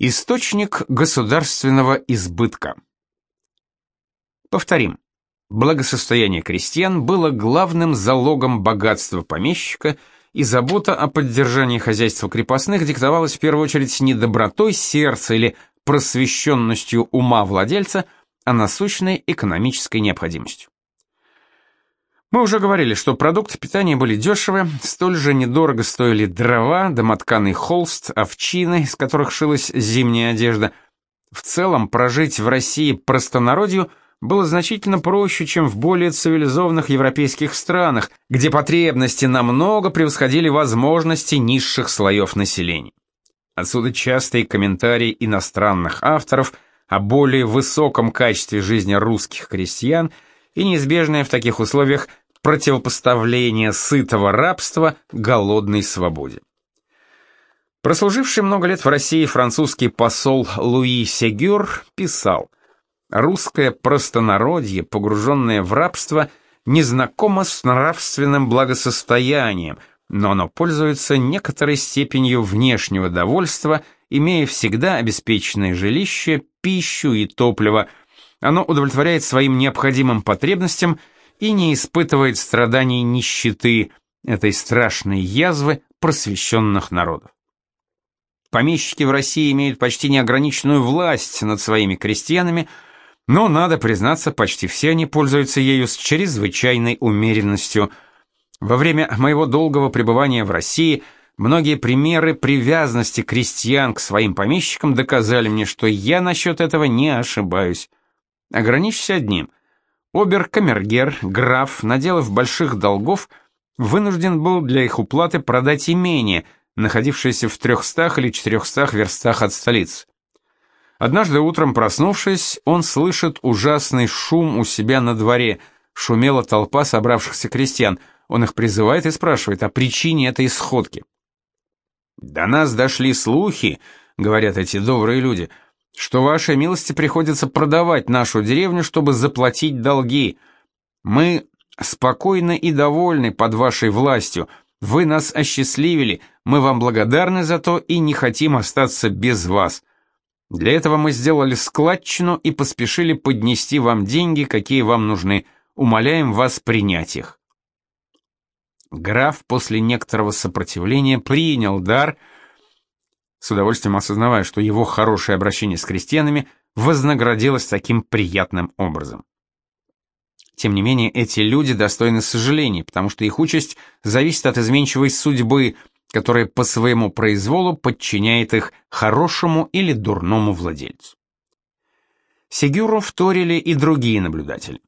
Источник государственного избытка. Повторим. Благосостояние крестьян было главным залогом богатства помещика, и забота о поддержании хозяйства крепостных диктовалась в первую очередь не добротой сердца или просвещенностью ума владельца, а насущной экономической необходимостью. Мы уже говорили, что продукты питания были дешевы, столь же недорого стоили дрова, домотканый холст, овчины, из которых шилась зимняя одежда. В целом, прожить в России простонародью было значительно проще, чем в более цивилизованных европейских странах, где потребности намного превосходили возможности низших слоев населения. Отсюда частые комментарии иностранных авторов о более высоком качестве жизни русских крестьян и неизбежное в таких условиях противопоставление сытого рабства голодной свободе. Прослуживший много лет в России французский посол Луи Сегюр писал «Русское простонародье, погруженное в рабство, незнакомо с нравственным благосостоянием, но оно пользуется некоторой степенью внешнего довольства, имея всегда обеспеченное жилище, пищу и топливо. Оно удовлетворяет своим необходимым потребностям – и не испытывает страданий нищеты, этой страшной язвы просвещенных народов. Помещики в России имеют почти неограниченную власть над своими крестьянами, но, надо признаться, почти все они пользуются ею с чрезвычайной умеренностью. Во время моего долгого пребывания в России многие примеры привязанности крестьян к своим помещикам доказали мне, что я насчет этого не ошибаюсь. Ограничусь одним – Обер-камергер, граф, наделав больших долгов, вынужден был для их уплаты продать имение, находившееся в трехстах или четырехстах верстах от столицы. Однажды утром проснувшись, он слышит ужасный шум у себя на дворе, шумела толпа собравшихся крестьян, он их призывает и спрашивает о причине этой сходки. «До нас дошли слухи», — говорят эти добрые люди, — что вашей милости приходится продавать нашу деревню, чтобы заплатить долги. Мы спокойны и довольны под вашей властью. Вы нас осчастливили, мы вам благодарны за то и не хотим остаться без вас. Для этого мы сделали складчину и поспешили поднести вам деньги, какие вам нужны. Умоляем вас принять их. Граф после некоторого сопротивления принял дар — с удовольствием осознавая, что его хорошее обращение с крестьянами вознаградилось таким приятным образом. Тем не менее, эти люди достойны сожаления, потому что их участь зависит от изменчивой судьбы, которая по своему произволу подчиняет их хорошему или дурному владельцу. Сегюру вторили и другие наблюдатели.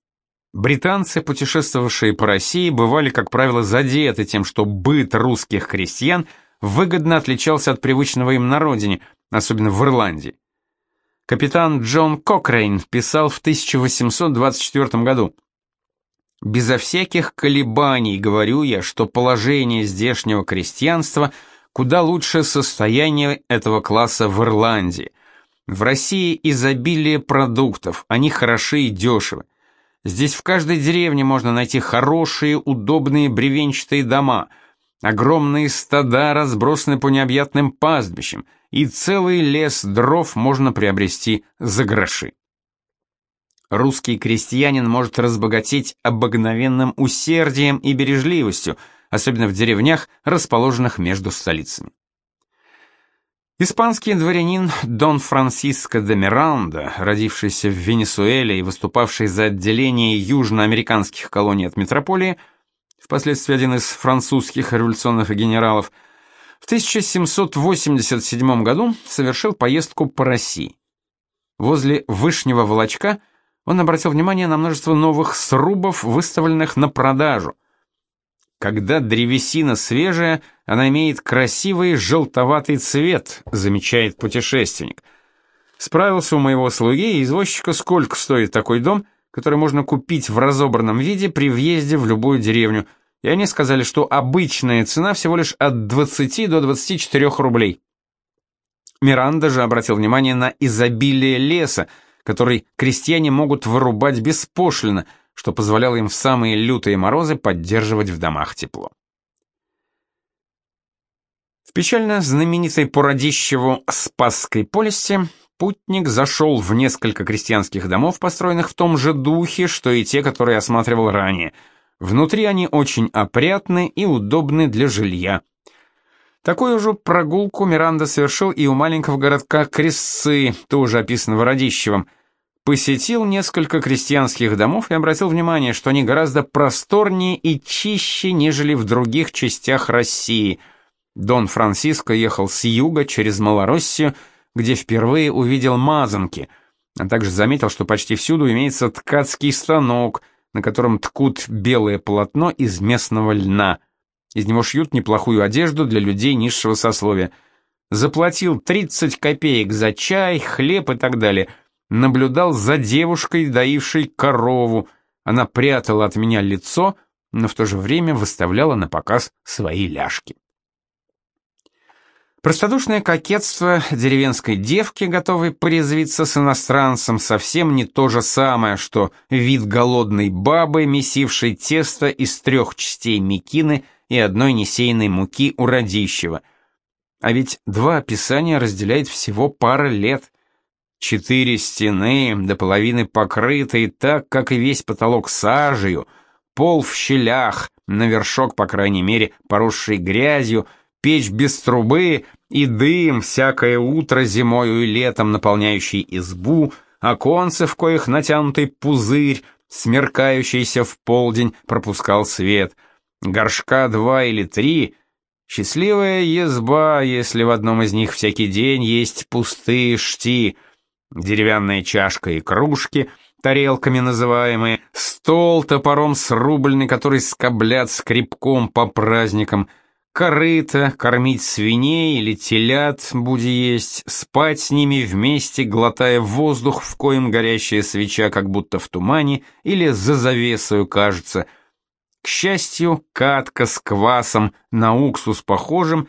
Британцы, путешествовавшие по России, бывали, как правило, задеты тем, что быт русских крестьян – выгодно отличался от привычного им на родине, особенно в Ирландии. Капитан Джон Кокрейн писал в 1824 году «Безо всяких колебаний говорю я, что положение здешнего крестьянства куда лучше состояния этого класса в Ирландии. В России изобилие продуктов, они хороши и дешевы. Здесь в каждой деревне можно найти хорошие, удобные бревенчатые дома – Огромные стада разбросаны по необъятным пастбищам, и целый лес дров можно приобрести за гроши. Русский крестьянин может разбогатеть обыкновенным усердием и бережливостью, особенно в деревнях, расположенных между столицами. Испанский дворянин Дон Франсиско де Миранда, родившийся в Венесуэле и выступавший за отделение южноамериканских колоний от метрополии, впоследствии один из французских революционных генералов, в 1787 году совершил поездку по России. Возле Вышнего Волочка он обратил внимание на множество новых срубов, выставленных на продажу. Когда древесина свежая, она имеет красивый желтоватый цвет, замечает путешественник. Справился у моего слуги и извозчика, сколько стоит такой дом – который можно купить в разобранном виде при въезде в любую деревню, и они сказали, что обычная цена всего лишь от 20 до 24 рублей. Миранда же обратил внимание на изобилие леса, который крестьяне могут вырубать беспошлино, что позволяло им в самые лютые морозы поддерживать в домах тепло. В печально знаменитой по Радищеву Спасской полисти путник зашел в несколько крестьянских домов, построенных в том же духе, что и те, которые осматривал ранее. Внутри они очень опрятны и удобны для жилья. Такую же прогулку Миранда совершил и у маленького городка Крессы, тоже описанного Радищевым. Посетил несколько крестьянских домов и обратил внимание, что они гораздо просторнее и чище, нежели в других частях России. Дон Франциско ехал с юга через Малороссию, где впервые увидел мазанки, а также заметил, что почти всюду имеется ткацкий станок, на котором ткут белое полотно из местного льна. Из него шьют неплохую одежду для людей низшего сословия. Заплатил 30 копеек за чай, хлеб и так далее. Наблюдал за девушкой, доившей корову. Она прятала от меня лицо, но в то же время выставляла на показ свои ляжки. Простодушное кокетство деревенской девки, готовой порезвиться с иностранцем, совсем не то же самое, что вид голодной бабы, месившей тесто из трех частей мекины и одной несеянной муки у родищего. А ведь два описания разделяет всего пара лет. Четыре стены, до половины покрытые так, как и весь потолок сажею, пол в щелях, на вершок, по крайней мере, поросший грязью, печь без трубы и дым всякое утро зимою и летом наполняющий избу, оконцы, в коих натянутый пузырь, смеркающийся в полдень, пропускал свет, горшка два или три, счастливая езба, если в одном из них всякий день есть пустые шти, деревянная чашка и кружки — тарелками называемые, стол топором срубленный, который скоблят скребком по праздникам — корыто, кормить свиней или телят, буди есть, спать с ними вместе, глотая воздух, в коем горящая свеча как будто в тумане или за завесою кажется. К счастью, катка с квасом на уксус похожим,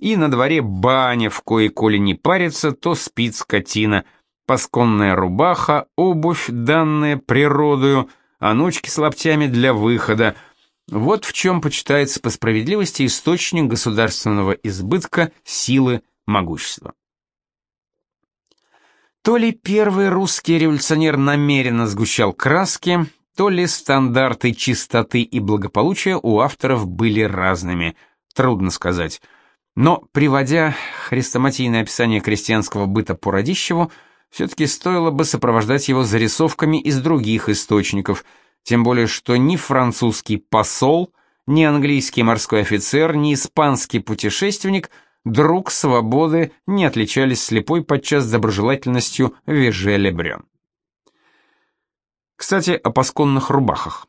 и на дворе баня, в кое коли не парится, то спит скотина, пасконная рубаха, обувь, данная природою, а ночки с лаптями для выхода — вот в чем почитается по справедливости источник государственного избытка, силы, могущества. То ли первый русский революционер намеренно сгущал краски, то ли стандарты чистоты и благополучия у авторов были разными, трудно сказать. Но, приводя хрестоматийное описание крестьянского быта по Радищеву, все-таки стоило бы сопровождать его зарисовками из других источников – тем более что ни французский посол, ни английский морской офицер, ни испанский путешественник друг свободы не отличались слепой подчас доброжелательностью Веже Брен. Кстати, о пасконных рубахах.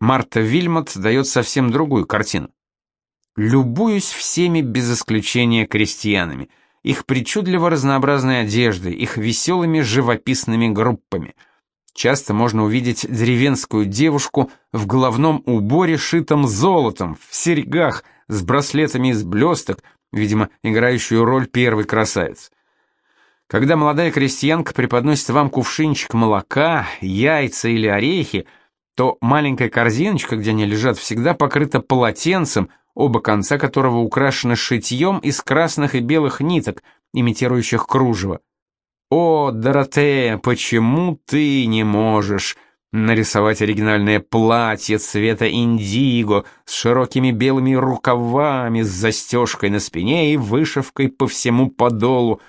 Марта Вильмот дает совсем другую картину. Любуюсь всеми без исключения крестьянами, их причудливо разнообразной одеждой, их веселыми живописными группами – Часто можно увидеть деревенскую девушку в головном уборе, шитом золотом, в серьгах, с браслетами из блесток, видимо, играющую роль первой красавицы. Когда молодая крестьянка преподносит вам кувшинчик молока, яйца или орехи, то маленькая корзиночка, где они лежат, всегда покрыта полотенцем, оба конца которого украшены шитьем из красных и белых ниток, имитирующих кружево. «О, Доротея, почему ты не можешь нарисовать оригинальное платье цвета индиго с широкими белыми рукавами, с застежкой на спине и вышивкой по всему подолу?»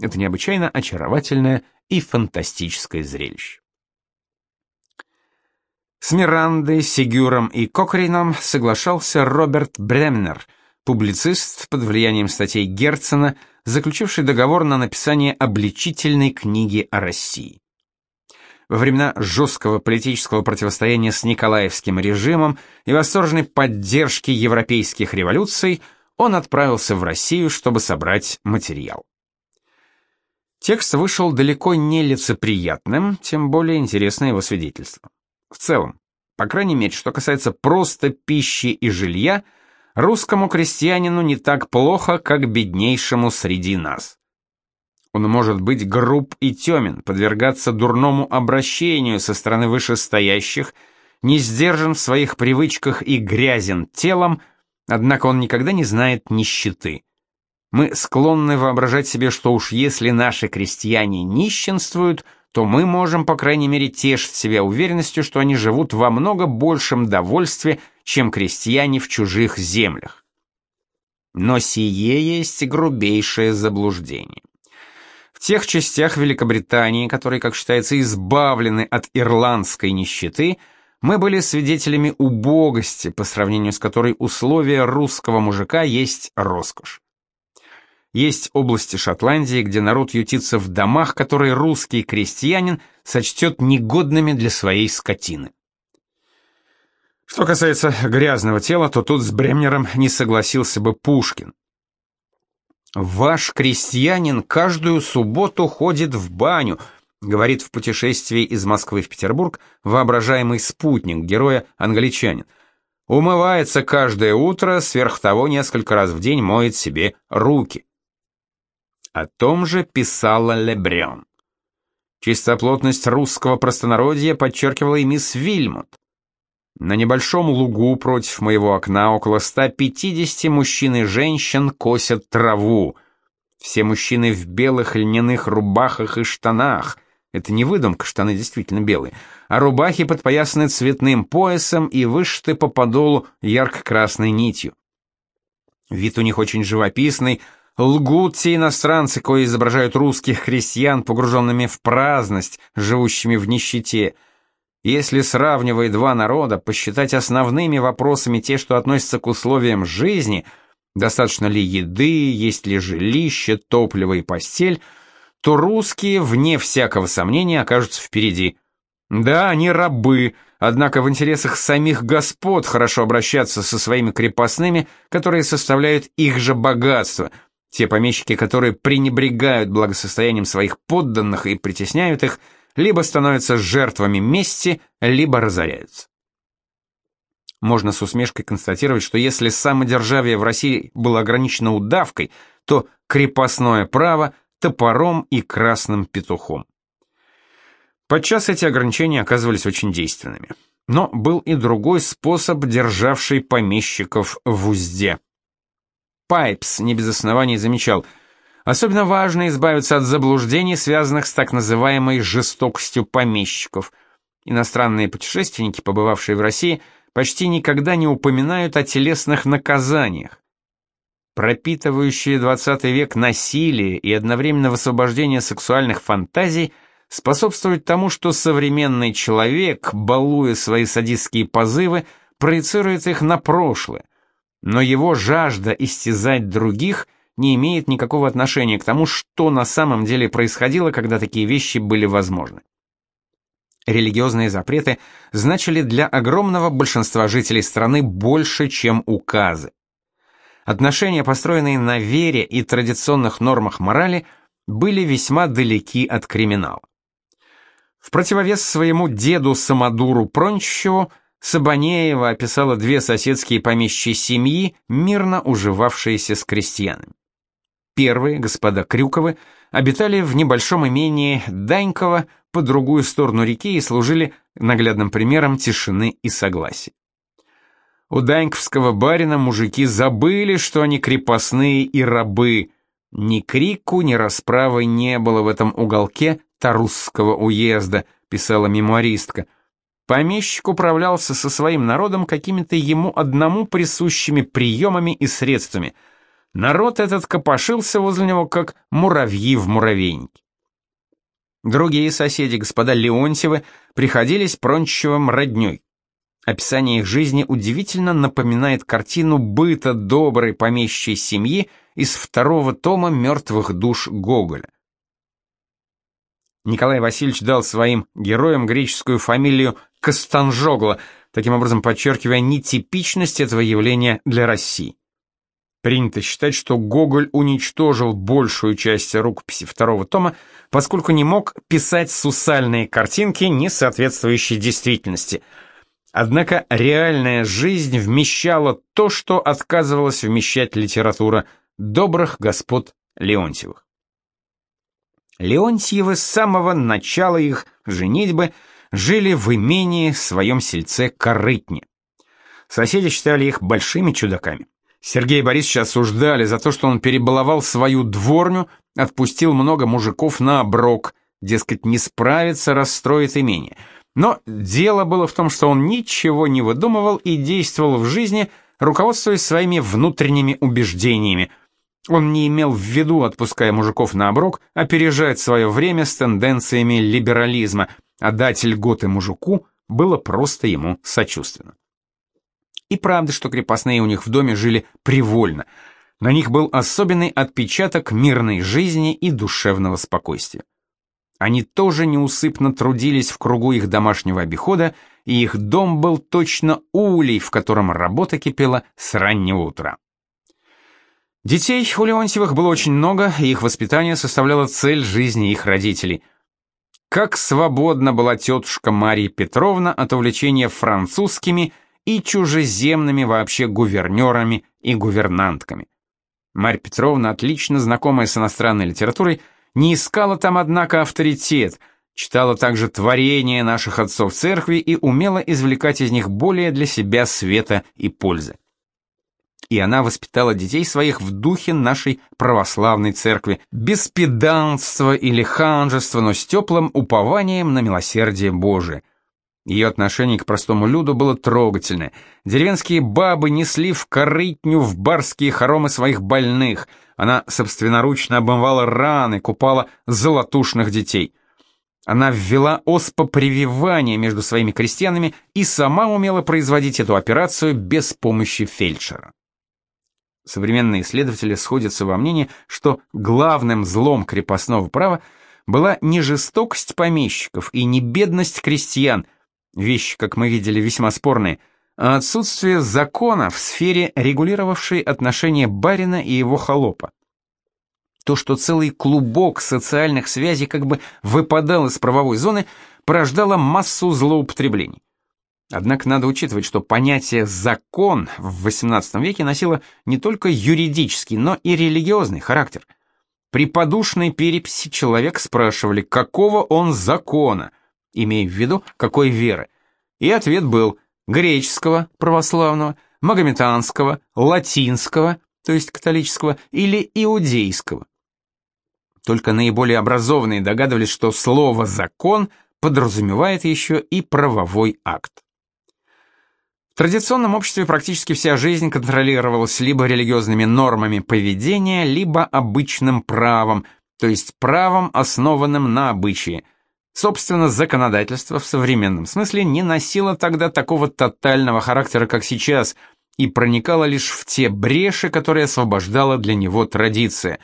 Это необычайно очаровательное и фантастическое зрелище. С Мирандой, Сигюром и Кокрином соглашался Роберт Бремнер, публицист под влиянием статей Герцена – заключивший договор на написание обличительной книги о России. Во времена жесткого политического противостояния с Николаевским режимом и восторженной поддержки европейских революций он отправился в Россию, чтобы собрать материал. Текст вышел далеко не лицеприятным, тем более интересно его свидетельство. В целом, по крайней мере, что касается просто пищи и жилья – русскому крестьянину не так плохо, как беднейшему среди нас. Он может быть груб и темен, подвергаться дурному обращению со стороны вышестоящих, не сдержан в своих привычках и грязен телом, однако он никогда не знает нищеты. Мы склонны воображать себе, что уж если наши крестьяне нищенствуют, то мы можем, по крайней мере, тешить себя уверенностью, что они живут во много большем довольстве, чем крестьяне в чужих землях. Но сие есть грубейшее заблуждение. В тех частях Великобритании, которые, как считается, избавлены от ирландской нищеты, мы были свидетелями убогости, по сравнению с которой условия русского мужика есть роскошь. Есть области Шотландии, где народ ютится в домах, которые русский крестьянин сочтет негодными для своей скотины. Что касается грязного тела, то тут с Бремнером не согласился бы Пушкин. «Ваш крестьянин каждую субботу ходит в баню», говорит в путешествии из Москвы в Петербург воображаемый спутник героя англичанин. Умывается каждое утро, сверх того несколько раз в день моет себе руки. О том же писала Лебрен. Чистоплотность русского простонародья подчеркивала и мисс Вильмот. На небольшом лугу против моего окна около 150 мужчин и женщин косят траву. Все мужчины в белых льняных рубахах и штанах. Это не выдумка, штаны действительно белые. А рубахи подпоясаны цветным поясом и вышиты по подолу ярко-красной нитью. Вид у них очень живописный, Лгут те иностранцы, кои изображают русских крестьян, погруженными в праздность, живущими в нищете. Если, сравнивая два народа, посчитать основными вопросами те, что относятся к условиям жизни, достаточно ли еды, есть ли жилище, топливо и постель, то русские, вне всякого сомнения, окажутся впереди. Да, они рабы, однако в интересах самих господ хорошо обращаться со своими крепостными, которые составляют их же богатство – те помещики, которые пренебрегают благосостоянием своих подданных и притесняют их, либо становятся жертвами мести, либо разоряются. Можно с усмешкой констатировать, что если самодержавие в России было ограничено удавкой, то крепостное право – топором и красным петухом. Подчас эти ограничения оказывались очень действенными. Но был и другой способ, державший помещиков в узде. Пайпс не без оснований замечал, особенно важно избавиться от заблуждений, связанных с так называемой жестокостью помещиков. Иностранные путешественники, побывавшие в России, почти никогда не упоминают о телесных наказаниях. Пропитывающее XX век насилие и одновременно высвобождение сексуальных фантазий способствует тому, что современный человек, балуя свои садистские позывы, проецирует их на прошлое, но его жажда истязать других не имеет никакого отношения к тому, что на самом деле происходило, когда такие вещи были возможны. Религиозные запреты значили для огромного большинства жителей страны больше, чем указы. Отношения, построенные на вере и традиционных нормах морали, были весьма далеки от криминала. В противовес своему деду Самодуру Прончеву Сабанеева описала две соседские помещичьи семьи, мирно уживавшиеся с крестьянами. Первые, господа Крюковы, обитали в небольшом имении Данькова по другую сторону реки и служили наглядным примером тишины и согласия. У Даньковского барина мужики забыли, что они крепостные и рабы. Ни крику, ни расправы не было в этом уголке Тарусского уезда, писала мемуаристка. Помещик управлялся со своим народом какими-то ему одному присущими приемами и средствами. Народ этот копошился возле него, как муравьи в муравейнике. Другие соседи, господа Леонтьевы, приходились Прончевым роднёй. Описание их жизни удивительно напоминает картину быта доброй помещей семьи из второго тома «Мертвых душ» Гоголя. Николай Васильевич дал своим героям греческую фамилию Костанжогла, таким образом подчеркивая нетипичность этого явления для России. Принято считать, что Гоголь уничтожил большую часть рукописи второго тома, поскольку не мог писать сусальные картинки, не соответствующие действительности. Однако реальная жизнь вмещала то, что отказывалась вмещать литература добрых господ Леонтьевых. Леонтьевы с самого начала их женитьбы жили в имении в своем сельце Корытне. Соседи считали их большими чудаками. Сергея Борисовича осуждали за то, что он перебаловал свою дворню, отпустил много мужиков на оброк, дескать, не справится, расстроит имение. Но дело было в том, что он ничего не выдумывал и действовал в жизни, руководствуясь своими внутренними убеждениями. Он не имел в виду, отпуская мужиков на оброк, опережать свое время с тенденциями либерализма, а дать льготы мужику было просто ему сочувственно. И правда, что крепостные у них в доме жили привольно. На них был особенный отпечаток мирной жизни и душевного спокойствия. Они тоже неусыпно трудились в кругу их домашнего обихода, и их дом был точно улей, в котором работа кипела с раннего утра. Детей у Леонтьевых было очень много, и их воспитание составляло цель жизни их родителей. Как свободна была тетушка Мария Петровна от увлечения французскими и чужеземными вообще гувернерами и гувернантками. Марья Петровна, отлично знакомая с иностранной литературой, не искала там, однако, авторитет, читала также творения наших отцов церкви и умела извлекать из них более для себя света и пользы. И она воспитала детей своих в духе нашей православной церкви, без педанства или ханжества, но с теплым упованием на милосердие Божие – ее отношение к простому люду было трогательное. Деревенские бабы несли в корытню в барские хоромы своих больных. Она собственноручно обмывала раны, купала золотушных детей. Она ввела оспопрививание между своими крестьянами и сама умела производить эту операцию без помощи фельдшера. Современные исследователи сходятся во мнении, что главным злом крепостного права была не жестокость помещиков и не бедность крестьян, вещи, как мы видели, весьма спорные, а отсутствие закона в сфере, регулировавшей отношения барина и его холопа. То, что целый клубок социальных связей как бы выпадал из правовой зоны, порождало массу злоупотреблений. Однако надо учитывать, что понятие «закон» в XVIII веке носило не только юридический, но и религиозный характер. При подушной переписи человек спрашивали, какого он закона – имея в виду какой веры. И ответ был греческого, православного, магометанского, латинского, то есть католического, или иудейского. Только наиболее образованные догадывались, что слово «закон» подразумевает еще и правовой акт. В традиционном обществе практически вся жизнь контролировалась либо религиозными нормами поведения, либо обычным правом, то есть правом, основанным на обычае – Собственно, законодательство в современном смысле не носило тогда такого тотального характера, как сейчас, и проникало лишь в те бреши, которые освобождала для него традиция.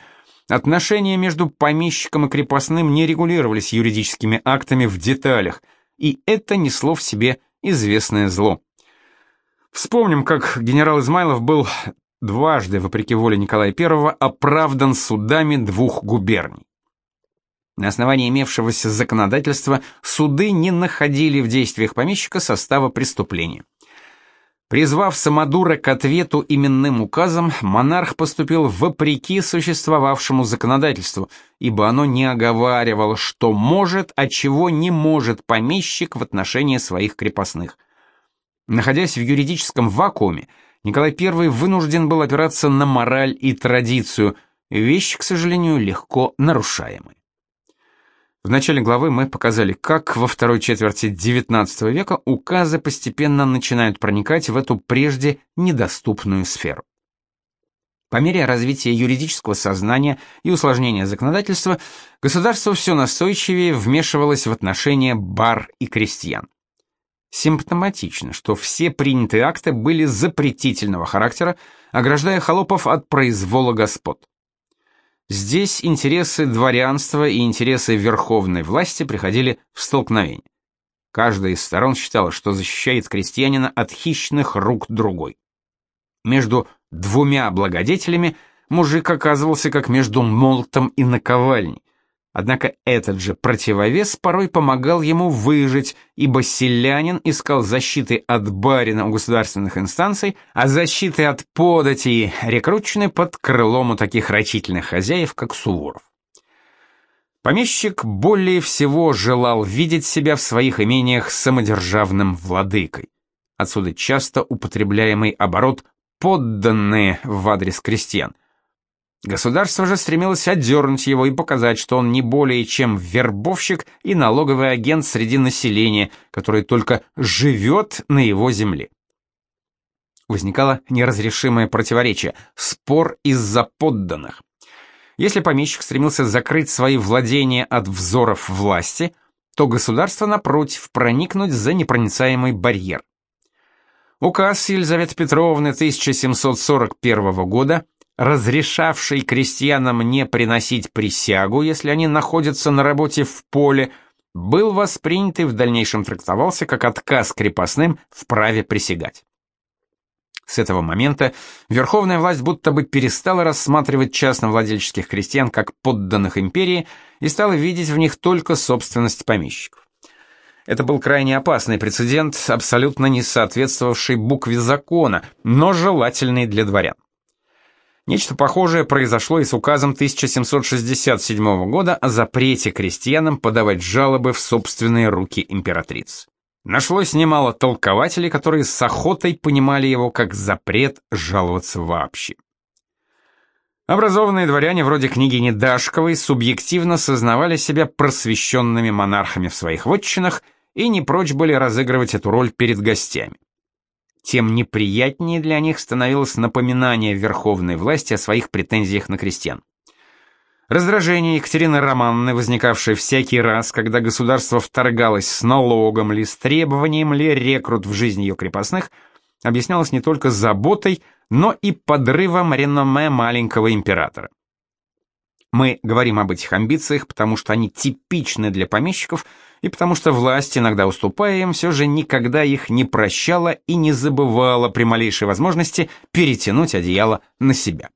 Отношения между помещиком и крепостным не регулировались юридическими актами в деталях, и это несло в себе известное зло. Вспомним, как генерал Измайлов был дважды, вопреки воле Николая I, оправдан судами двух губерний. На основании имевшегося законодательства суды не находили в действиях помещика состава преступления. Призвав Самодура к ответу именным указом, монарх поступил вопреки существовавшему законодательству, ибо оно не оговаривало, что может, а чего не может помещик в отношении своих крепостных. Находясь в юридическом вакууме, Николай I вынужден был опираться на мораль и традицию, вещи, к сожалению, легко нарушаемые. В начале главы мы показали, как во второй четверти XIX века указы постепенно начинают проникать в эту прежде недоступную сферу. По мере развития юридического сознания и усложнения законодательства, государство все настойчивее вмешивалось в отношения бар и крестьян. Симптоматично, что все принятые акты были запретительного характера, ограждая холопов от произвола господ. Здесь интересы дворянства и интересы верховной власти приходили в столкновение. Каждая из сторон считала, что защищает крестьянина от хищных рук другой. Между двумя благодетелями мужик оказывался как между молотом и наковальней. Однако этот же противовес порой помогал ему выжить, ибо селянин искал защиты от барина у государственных инстанций, а защиты от податей рекручены под крылом у таких рачительных хозяев, как Суворов. Помещик более всего желал видеть себя в своих имениях самодержавным владыкой. Отсюда часто употребляемый оборот подданные в адрес крестьян. Государство же стремилось отдернуть его и показать, что он не более чем вербовщик и налоговый агент среди населения, который только живет на его земле. Возникало неразрешимое противоречие – спор из-за подданных. Если помещик стремился закрыть свои владения от взоров власти, то государство, напротив, проникнуть за непроницаемый барьер. Указ Елизаветы Петровны 1741 года разрешавший крестьянам не приносить присягу, если они находятся на работе в поле, был воспринят и в дальнейшем трактовался как отказ крепостным в праве присягать. С этого момента верховная власть будто бы перестала рассматривать частновладельческих крестьян как подданных империи и стала видеть в них только собственность помещиков. Это был крайне опасный прецедент, абсолютно не соответствовавший букве закона, но желательный для дворян. Нечто похожее произошло и с указом 1767 года о запрете крестьянам подавать жалобы в собственные руки императрицы. Нашлось немало толкователей, которые с охотой понимали его как запрет жаловаться вообще. Образованные дворяне вроде княгини Дашковой субъективно сознавали себя просвещенными монархами в своих вотчинах и не прочь были разыгрывать эту роль перед гостями тем неприятнее для них становилось напоминание верховной власти о своих претензиях на крестьян. Раздражение Екатерины Романовны, возникавшее всякий раз, когда государство вторгалось с налогом ли, с требованием ли рекрут в жизнь ее крепостных, объяснялось не только заботой, но и подрывом реноме маленького императора. Мы говорим об этих амбициях, потому что они типичны для помещиков, и потому что власть, иногда уступая им, все же никогда их не прощала и не забывала при малейшей возможности перетянуть одеяло на себя.